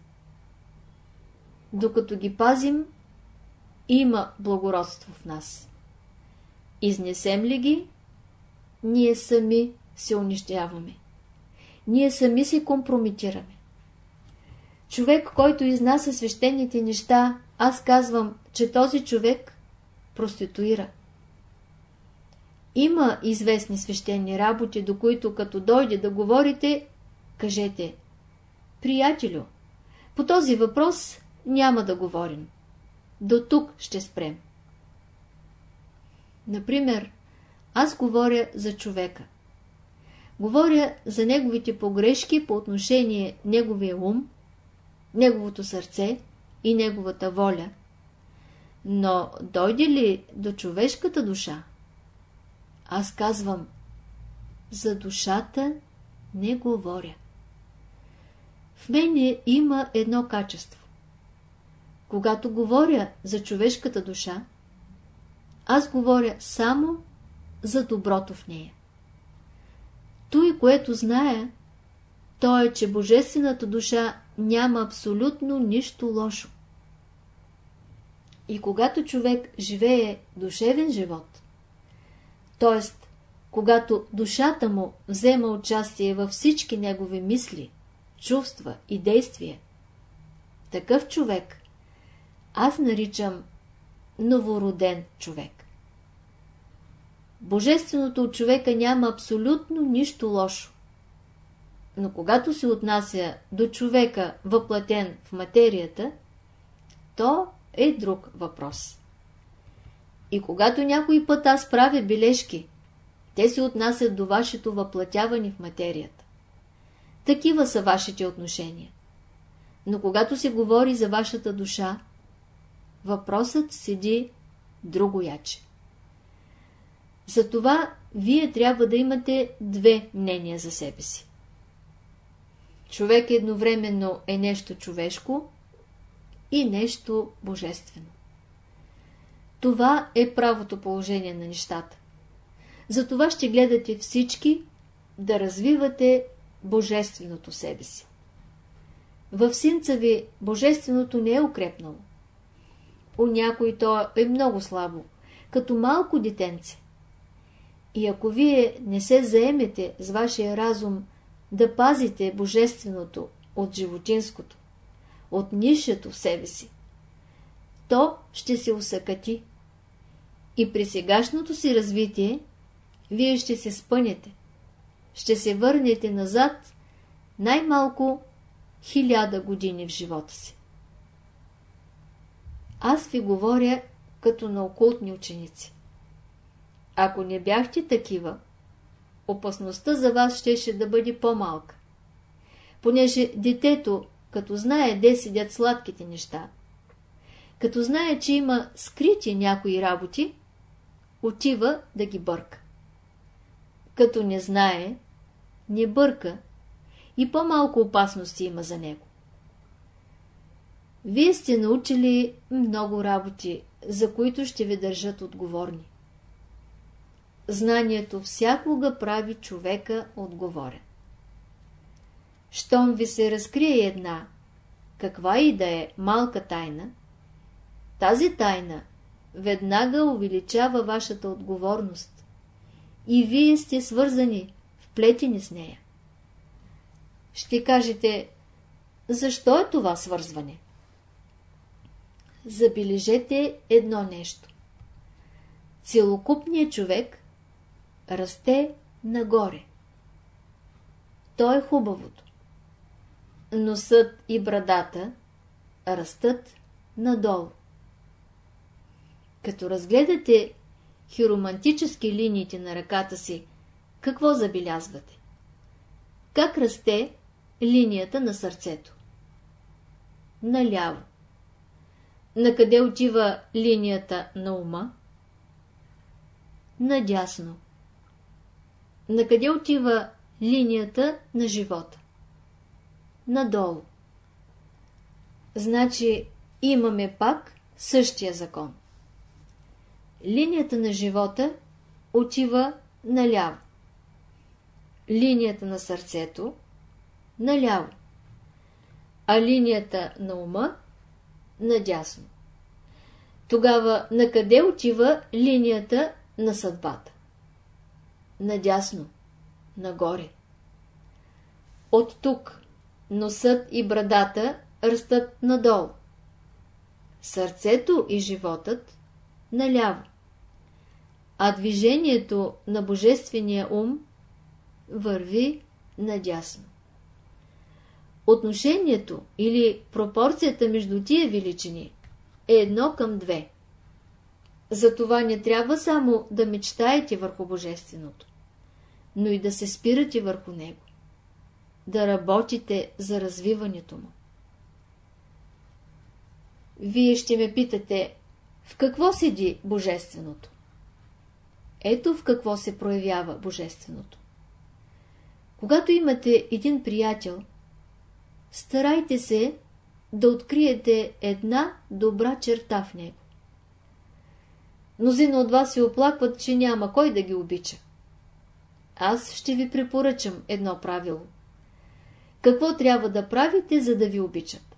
Докато ги пазим, има благородство в нас. Изнесем ли ги, ние сами се унищяваме. Ние сами се компрометираме. Човек, който изнася свещените неща, аз казвам, че този човек проституира. Има известни свещени работи, до които като дойде да говорите, кажете Приятелю, по този въпрос няма да говорим. До тук ще спрем. Например, аз говоря за човека. Говоря за неговите погрешки по отношение неговия ум, неговото сърце и неговата воля. Но дойде ли до човешката душа, аз казвам, за душата не говоря. В мене има едно качество. Когато говоря за човешката душа, аз говоря само за доброто в нея. Той, което зная, то е, че Божествената душа няма абсолютно нищо лошо. И когато човек живее душевен живот, т.е. когато душата му взема участие във всички негови мисли, чувства и действия, такъв човек аз наричам новороден човек. Божественото от човека няма абсолютно нищо лошо. Но когато се отнася до човека въплатен в материята, то е друг въпрос. И когато някой път аз правя бележки, те се отнасят до вашето въплатяване в материята. Такива са вашите отношения. Но когато се говори за вашата душа, въпросът седи друго яче. Затова вие трябва да имате две мнения за себе си. Човек едновременно е нещо човешко и нещо божествено. Това е правото положение на нещата. Затова ще гледате всички да развивате божественото себе си. В синца ви божественото не е укрепнало. У някой то е много слабо, като малко детенце. И ако вие не се заемете с вашия разум да пазите божественото от животинското, от нишето в себе си, то ще се усъкати. И при сегашното си развитие вие ще се спънете, ще се върнете назад най-малко хиляда години в живота си. Аз ви говоря като на окултни ученици. Ако не бяхте такива, опасността за вас щеше да бъде по-малка. Понеже детето, като знае де седят сладките неща, като знае, че има скрити някои работи, отива да ги бърка. Като не знае, не бърка и по-малко опасности има за него. Вие сте научили много работи, за които ще ви държат отговорни. Знанието всякога прави човека отговорен. Щом ви се разкрие една, каква и да е малка тайна, тази тайна веднага увеличава вашата отговорност и вие сте свързани, вплетени с нея. Ще кажете, защо е това свързване? Забележете едно нещо. Целокупният човек расте нагоре. То е хубавото. Носът и брадата растат надолу. Като разгледате хиромантически линиите на ръката си, какво забелязвате? Как расте линията на сърцето? Наляво. Накъде отива линията на ума? Надясно. Накъде отива линията на живота? Надолу. Значи имаме пак същия закон. Линията на живота отива наляво. Линията на сърцето наляво. А линията на ума надясно. Тогава на къде отива линията на съдбата? Надясно, нагоре. От тук носът и брадата растат надолу. Сърцето и животът наляво. А движението на Божествения ум върви надясно. Отношението или пропорцията между тия величини е едно към две. Затова не трябва само да мечтаете върху Божественото, но и да се спирате върху Него, да работите за развиването му. Вие ще ме питате, в какво седи Божественото? Ето в какво се проявява Божественото. Когато имате един приятел – старайте се да откриете една добра черта в него. Мнозина от вас се оплакват, че няма кой да ги обича. Аз ще ви препоръчам едно правило. Какво трябва да правите, за да ви обичат?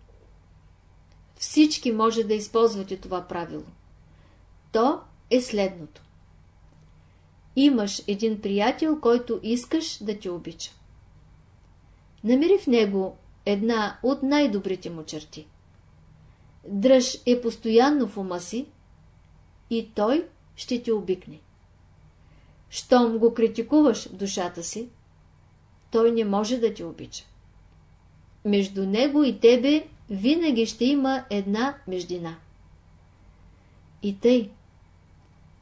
Всички може да използвате това правило. То е следното. Имаш един приятел, който искаш да те обича. Намери в него една от най-добрите му черти. Дръж е постоянно в ума си и той ще те обикне. Щом го критикуваш в душата си, той не може да те обича. Между него и тебе винаги ще има една междина. И тъй,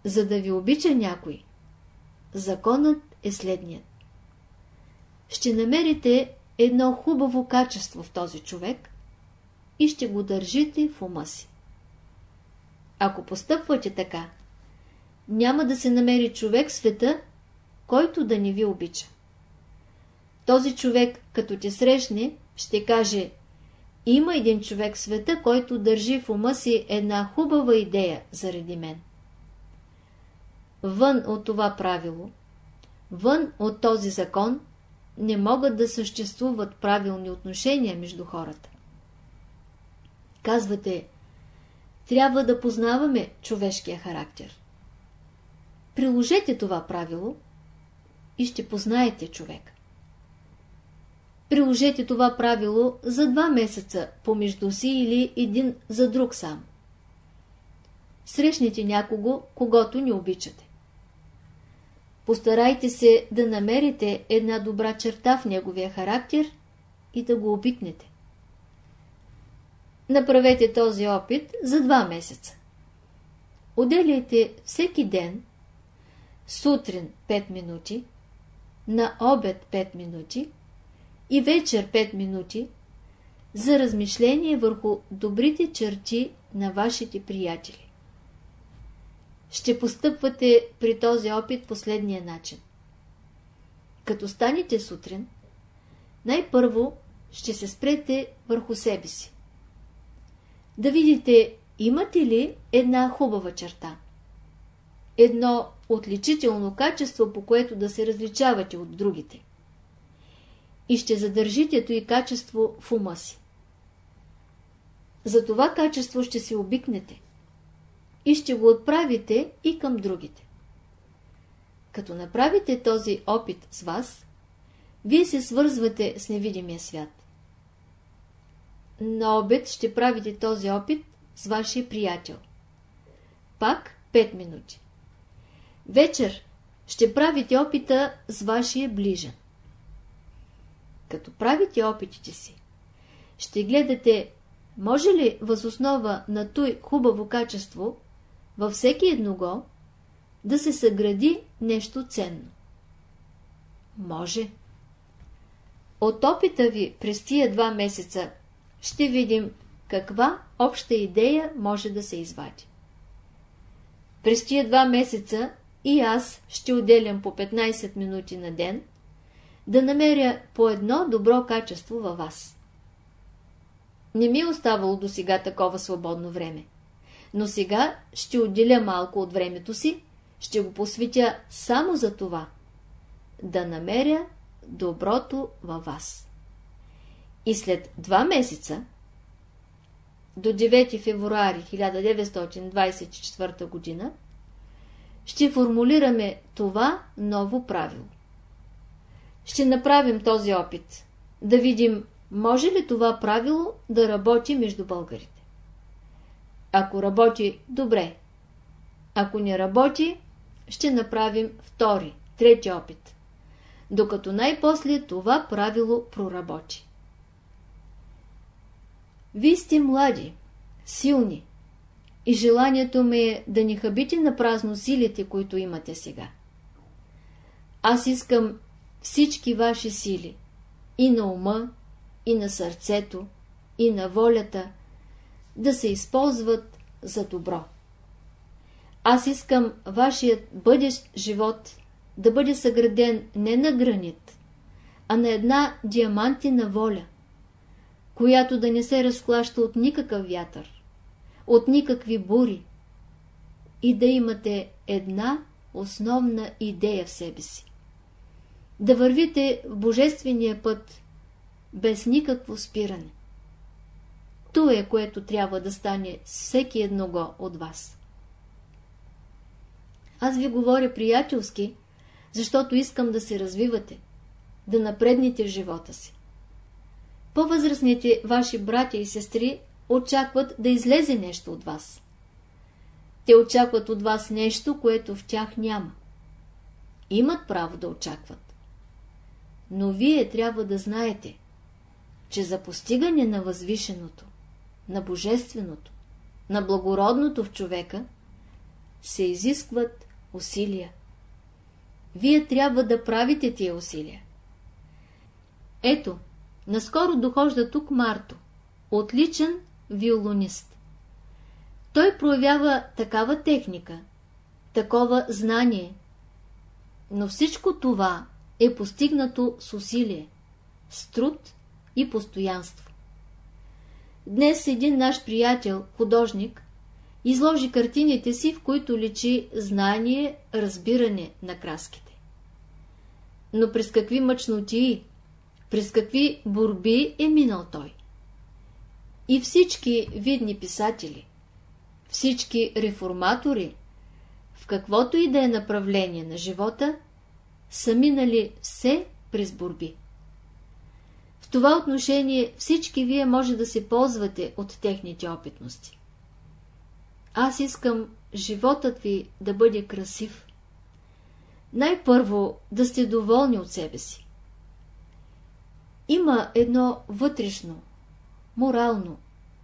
за да ви обича някой, законът е следният. Ще намерите едно хубаво качество в този човек и ще го държите в ума си. Ако постъпвате така, няма да се намери човек в света, който да не ви обича. Този човек, като те срещне, ще каже има един човек в света, който държи в ума си една хубава идея заради мен. Вън от това правило, вън от този закон, не могат да съществуват правилни отношения между хората. Казвате, трябва да познаваме човешкия характер. Приложете това правило и ще познаете човек. Приложете това правило за два месеца помежду си или един за друг сам. Срещнете някого, когато не обичате. Постарайте се да намерите една добра черта в неговия характер и да го обикнете. Направете този опит за два месеца. Отделяйте всеки ден, сутрин 5 минути, на обед 5 минути и вечер 5 минути за размишление върху добрите черти на вашите приятели. Ще постъпвате при този опит последния начин. Като станете сутрин, най-първо ще се спрете върху себе си. Да видите, имате ли една хубава черта. Едно отличително качество, по което да се различавате от другите. И ще задържите и качество в ума си. За това качество ще се обикнете и ще го отправите и към другите. Като направите този опит с вас, вие се свързвате с невидимия свят. На обед ще правите този опит с вашия приятел. Пак 5 минути. Вечер ще правите опита с вашия ближен. Като правите опитите си, ще гледате, може ли възоснова на той хубаво качество във всеки едного да се съгради нещо ценно. Може. От опита ви през тия два месеца ще видим каква обща идея може да се извади. През тия два месеца и аз ще отделям по 15 минути на ден да намеря по едно добро качество във вас. Не ми е оставало до сега такова свободно време но сега ще отделя малко от времето си, ще го посветя само за това, да намеря доброто във вас. И след два месеца, до 9 февруари 1924 година, ще формулираме това ново правило. Ще направим този опит, да видим може ли това правило да работи между българите. Ако работи, добре. Ако не работи, ще направим втори, трети опит. Докато най-после това правило проработи. Вие сте млади, силни и желанието ми е да не хабите на празно силите, които имате сега. Аз искам всички ваши сили, и на ума, и на сърцето, и на волята – да се използват за добро. Аз искам вашият бъдещ живот да бъде съграден не на гранит, а на една диамантина воля, която да не се разклаща от никакъв вятър, от никакви бури и да имате една основна идея в себе си. Да вървите в Божествения път без никакво спиране. То е, което трябва да стане всеки едного от вас. Аз ви говоря приятелски, защото искам да се развивате, да напредните в живота си. По-възрастните ваши братя и сестри очакват да излезе нещо от вас. Те очакват от вас нещо, което в тях няма. Имат право да очакват. Но вие трябва да знаете, че за постигане на възвишеното, на божественото, на благородното в човека се изискват усилия. Вие трябва да правите тия усилия. Ето, наскоро дохожда тук Марто, отличен виолонист. Той проявява такава техника, такова знание, но всичко това е постигнато с усилие, с труд и постоянство. Днес един наш приятел, художник, изложи картините си, в които личи знание, разбиране на краските. Но през какви мъчноти, през какви борби е минал той? И всички видни писатели, всички реформатори, в каквото и да е направление на живота, са минали все през борби. Това отношение всички вие може да се ползвате от техните опитности. Аз искам животът ви да бъде красив. Най-първо да сте доволни от себе си. Има едно вътрешно, морално,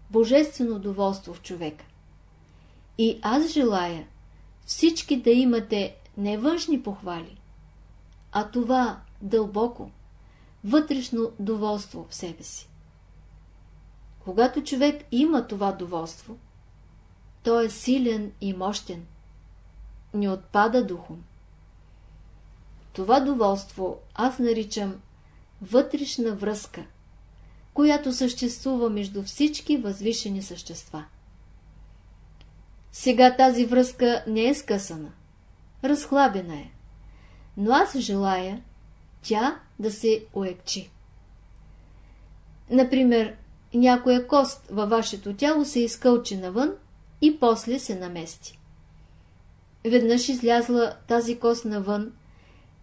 божествено доволство в човека. И аз желая всички да имате не външни похвали, а това дълбоко, вътрешно доволство в себе си. Когато човек има това доволство, той е силен и мощен, не отпада духом. Това доволство аз наричам вътрешна връзка, която съществува между всички възвишени същества. Сега тази връзка не е скъсана, разхлабена е, но аз желая тя да се уекчи. Например, някоя кост във вашето тяло се изкълчи навън и после се намести. Веднъж излязла тази кост навън,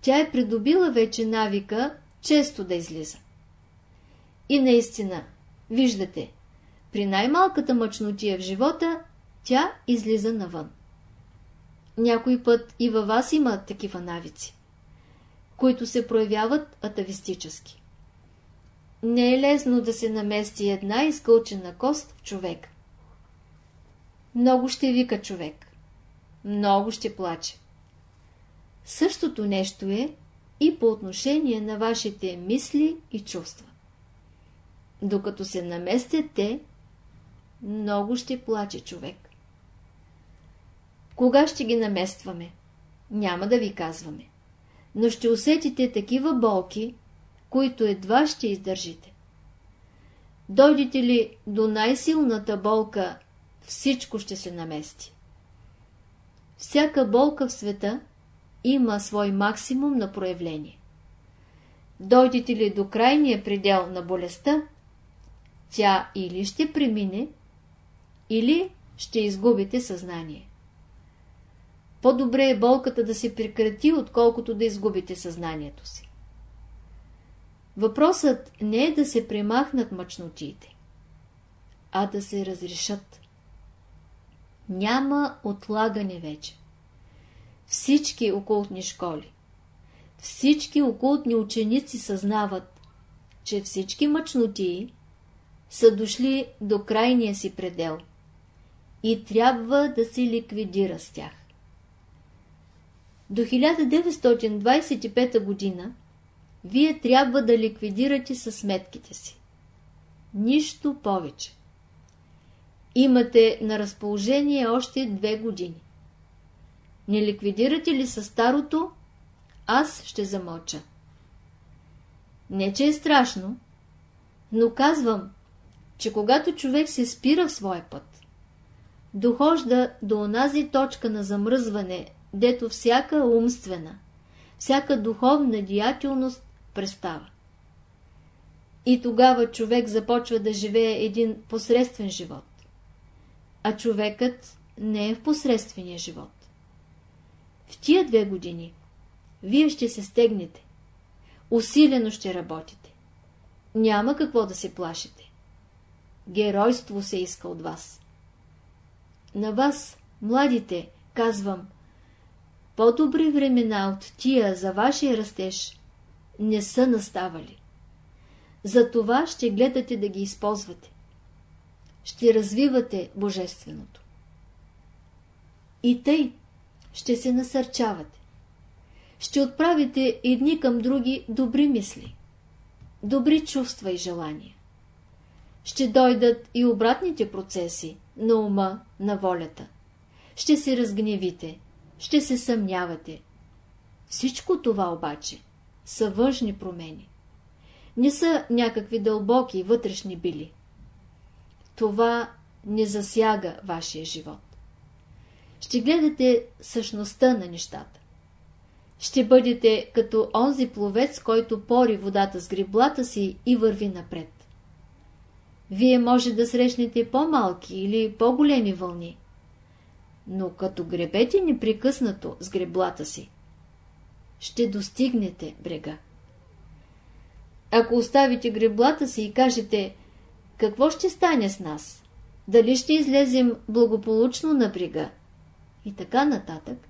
тя е придобила вече навика често да излиза. И наистина, виждате, при най-малката мъчнотия в живота, тя излиза навън. Някой път и във вас има такива навици които се проявяват атавистически. Не е лесно да се намести една изкълчена кост в човек. Много ще вика човек. Много ще плаче. Същото нещо е и по отношение на вашите мисли и чувства. Докато се наместят те, много ще плаче човек. Кога ще ги наместваме? Няма да ви казваме но ще усетите такива болки, които едва ще издържите. Дойдете ли до най-силната болка, всичко ще се намести. Всяка болка в света има свой максимум на проявление. Дойдете ли до крайния предел на болестта, тя или ще премине, или ще изгубите съзнание. По-добре е болката да се прекрати, отколкото да изгубите съзнанието си. Въпросът не е да се премахнат мъчнотиите, а да се разрешат. Няма отлагане вече. Всички окултни школи, всички окултни ученици съзнават, че всички мъчнотии са дошли до крайния си предел и трябва да се ликвидира с тях. До 1925 година вие трябва да ликвидирате със сметките си. Нищо повече. Имате на разположение още две години. Не ликвидирате ли със старото, аз ще замълча. Не, че е страшно, но казвам, че когато човек се спира в своя път, дохожда до онази точка на замръзване, дето всяка умствена, всяка духовна деятелност престава. И тогава човек започва да живее един посредствен живот. А човекът не е в посредствения живот. В тия две години вие ще се стегнете. Усилено ще работите. Няма какво да се плашите. Геройство се иска от вас. На вас, младите, казвам, по-добри времена от тия за вашия растеж не са наставали. За това ще гледате да ги използвате. Ще развивате Божественото. И тъй ще се насърчавате. Ще отправите едни към други добри мисли, добри чувства и желания. Ще дойдат и обратните процеси на ума, на волята. Ще се разгневите, ще се съмнявате. Всичко това обаче са външни промени. Не са някакви дълбоки вътрешни били. Това не засяга вашия живот. Ще гледате същността на нещата. Ще бъдете като онзи пловец, който пори водата с гриблата си и върви напред. Вие може да срещнете по-малки или по-големи вълни, но като гребете непрекъснато с греблата си, ще достигнете брега. Ако оставите греблата си и кажете, какво ще стане с нас? Дали ще излезем благополучно на брега? И така нататък.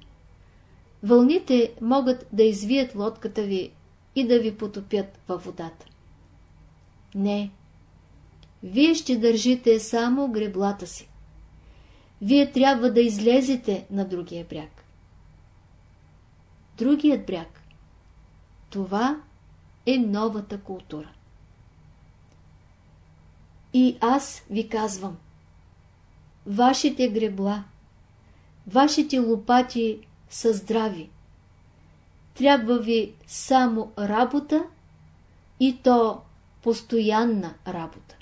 Вълните могат да извият лодката ви и да ви потопят във водата. Не. Вие ще държите само греблата си. Вие трябва да излезете на другия бряг. Другият бряг. Това е новата култура. И аз ви казвам, вашите гребла, вашите лопати са здрави. Трябва ви само работа и то постоянна работа.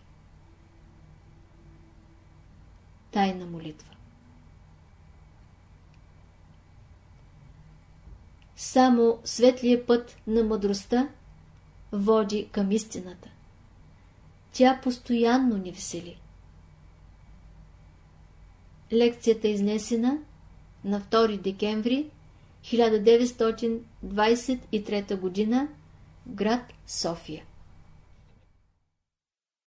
Тайна молитва Само светлия път на мъдростта води към истината. Тя постоянно ни весели. Лекцията е изнесена на 2 декември 1923 г. град София.